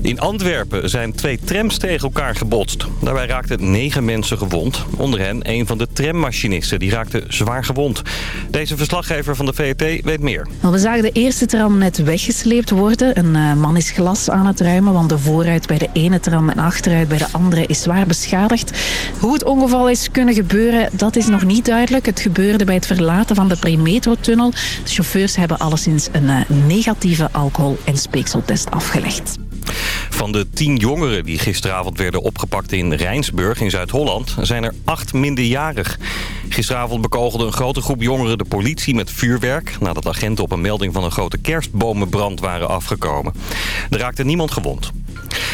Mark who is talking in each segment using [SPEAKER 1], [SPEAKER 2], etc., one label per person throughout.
[SPEAKER 1] In Antwerpen zijn twee trams tegen elkaar gebotst. Daarbij raakten negen mensen gewond. Onder hen een van de trammachinisten. Die raakte zwaar gewond. Deze verslaggever van de VRT weet meer.
[SPEAKER 2] We zagen de eerste tram net weggesleept worden. Een eh, man is glas aan het ruimen, want de vooruit bij de ene tram en achteruit bij de andere is zwaar beschadigd. Hoe het ongeval is kunnen gebeuren, dat is nog niet duidelijk. Het gebeurde bij het verlaten van de Premetro-tunnel. De chauffeurs hebben alleszins een eh, negatieve alcohol- en speekseltest afgelegd.
[SPEAKER 1] Van de tien jongeren die gisteravond werden opgepakt in Rijnsburg in Zuid-Holland... zijn er acht minderjarig. Gisteravond bekogelde een grote groep jongeren de politie met vuurwerk... nadat agenten op een melding van een grote kerstbomenbrand waren afgekomen. Er raakte niemand gewond.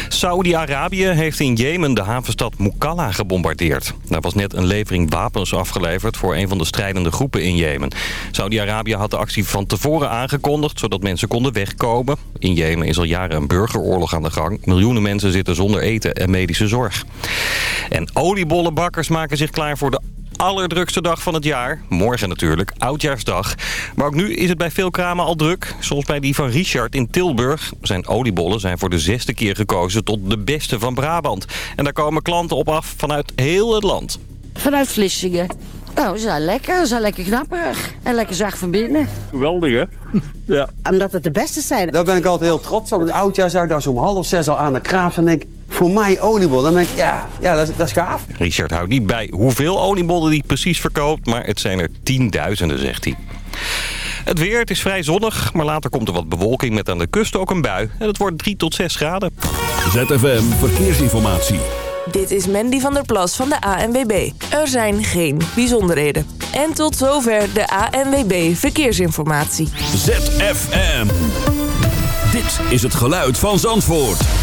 [SPEAKER 1] Saudi-Arabië heeft in Jemen de havenstad Mukalla gebombardeerd. Daar was net een levering wapens afgeleverd voor een van de strijdende groepen in Jemen. Saudi-Arabië had de actie van tevoren aangekondigd, zodat mensen konden wegkomen. In Jemen is al jaren een burgeroorlog aan de gang. Miljoenen mensen zitten zonder eten en medische zorg. En oliebollenbakkers maken zich klaar voor de allerdrukste dag van het jaar. Morgen natuurlijk, Oudjaarsdag. Maar ook nu is het bij veel kramen al druk. Zoals bij die van Richard in Tilburg. Zijn oliebollen zijn voor de zesde keer gekozen tot de beste van Brabant. En daar komen klanten op af vanuit heel het land.
[SPEAKER 3] Vanuit Vlissingen. Nou, ze zijn lekker. Ze zijn lekker knapperig. En lekker zacht van binnen.
[SPEAKER 4] Geweldig, hè? Ja.
[SPEAKER 3] Omdat het de beste zijn.
[SPEAKER 5] Daar ben ik altijd heel trots op. Het oudjaar zou ik daar zo om half zes al aan de kraaf en denk voor mij oliebol. Dan denk ik, ja, ja dat, is, dat is gaaf.
[SPEAKER 1] Richard houdt niet bij hoeveel oliebollen hij precies verkoopt, maar het zijn er tienduizenden, zegt hij. Het weer, het is vrij zonnig, maar later komt er wat bewolking met aan de kust ook een bui. En het wordt 3 tot 6 graden.
[SPEAKER 6] ZFM Verkeersinformatie.
[SPEAKER 7] Dit is Mandy van der Plas van de ANWB. Er zijn geen bijzonderheden. En tot zover de ANWB Verkeersinformatie.
[SPEAKER 6] ZFM. Dit is het geluid van Zandvoort.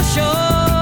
[SPEAKER 8] Show.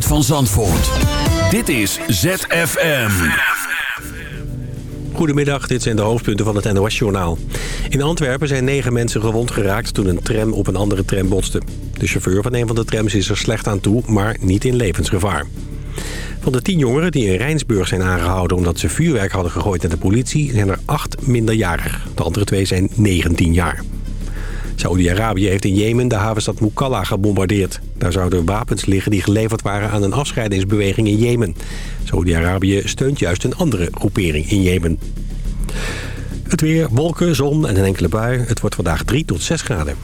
[SPEAKER 9] Van Zandvoort. Dit is ZFM.
[SPEAKER 10] Goedemiddag, dit zijn de hoofdpunten van het NOS-journaal. In Antwerpen zijn negen mensen gewond geraakt toen een tram op een andere tram botste. De chauffeur van een van de trams is er slecht aan toe, maar niet in levensgevaar. Van de tien jongeren die in Rijnsburg zijn aangehouden omdat ze vuurwerk hadden gegooid naar de politie... zijn er acht minderjarig. De andere twee zijn 19 jaar. Saoedi-Arabië heeft in Jemen de havenstad Mukalla gebombardeerd. Daar zouden wapens liggen die geleverd waren aan een afscheidingsbeweging in Jemen. Saoedi-Arabië steunt juist een andere groepering in Jemen. Het weer, wolken, zon en een enkele bui. Het wordt vandaag 3 tot 6 graden.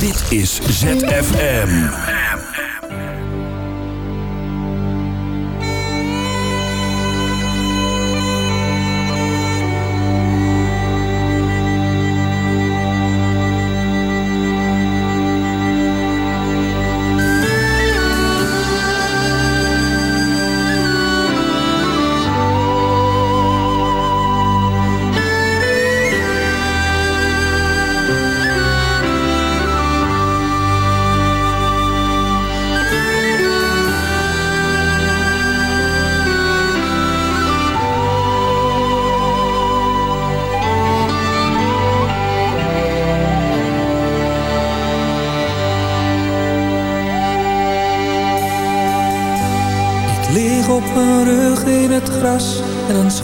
[SPEAKER 9] Dit is ZFM.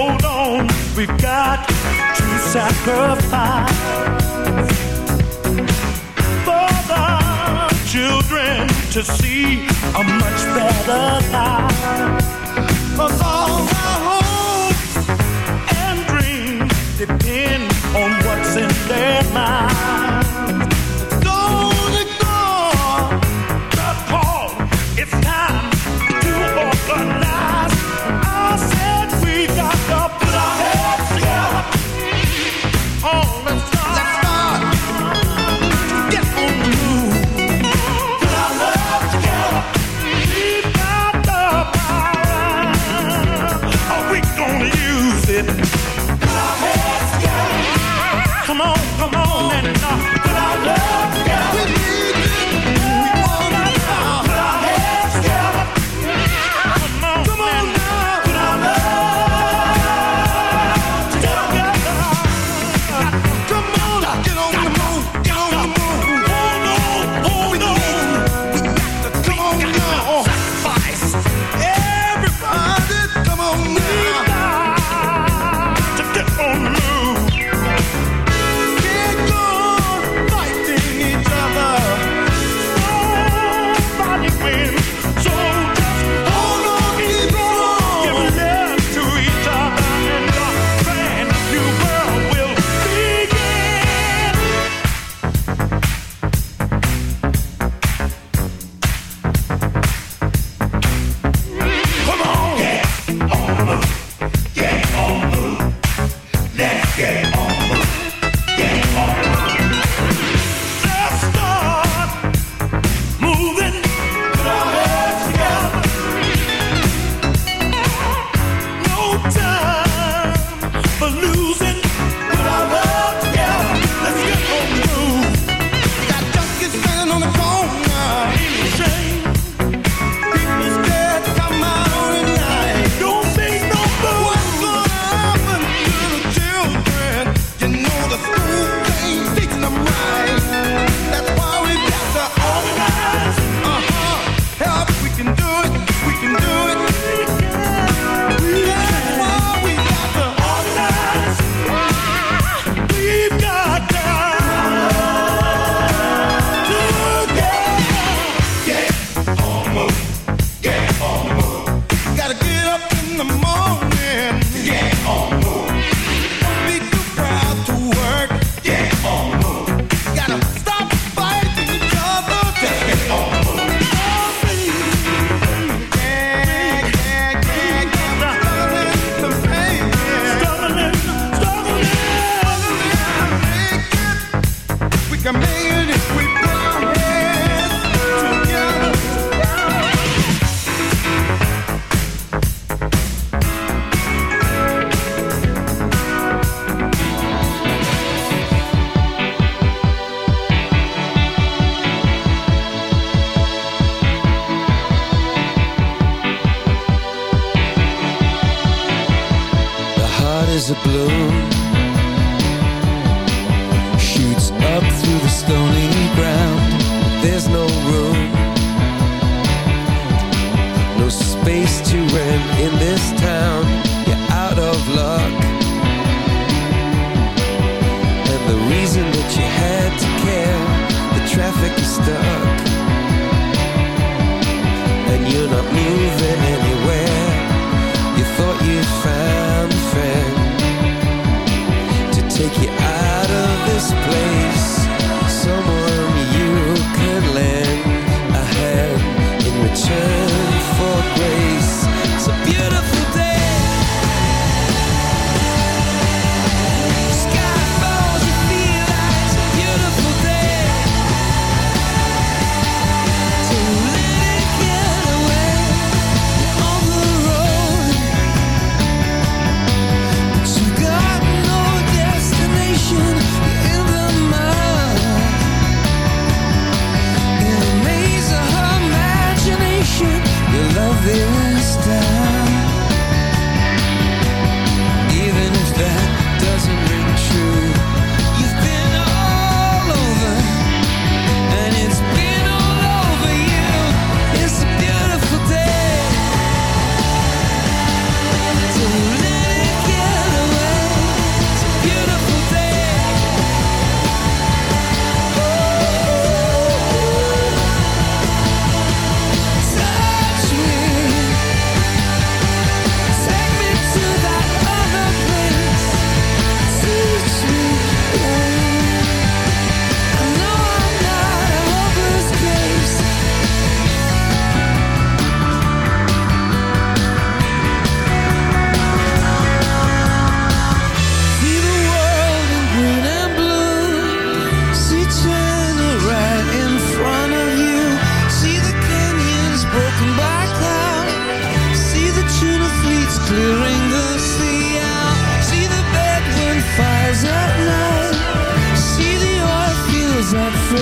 [SPEAKER 11] hold on. We've got to sacrifice for the children to see a much better life. Cause all our hopes and dreams depend.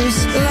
[SPEAKER 11] yeah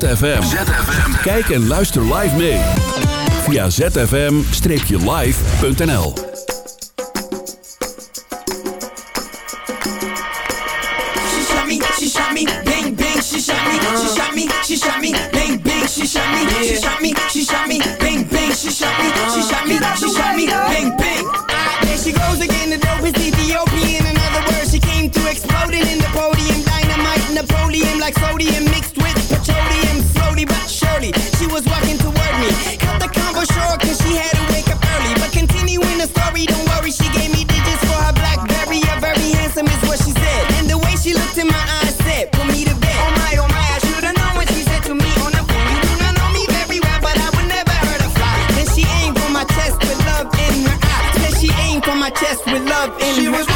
[SPEAKER 6] ZFM. Kijk en luister live mee. Via zfm-live.nl
[SPEAKER 8] she goes again, the. In other she came in the podium. Dynamite Napoleon like sodium in love. And she was